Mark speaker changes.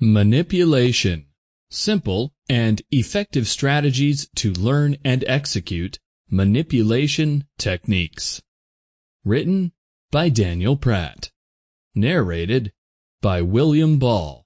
Speaker 1: Manipulation. Simple and effective strategies to learn and execute manipulation techniques. Written by Daniel Pratt. Narrated by William Ball.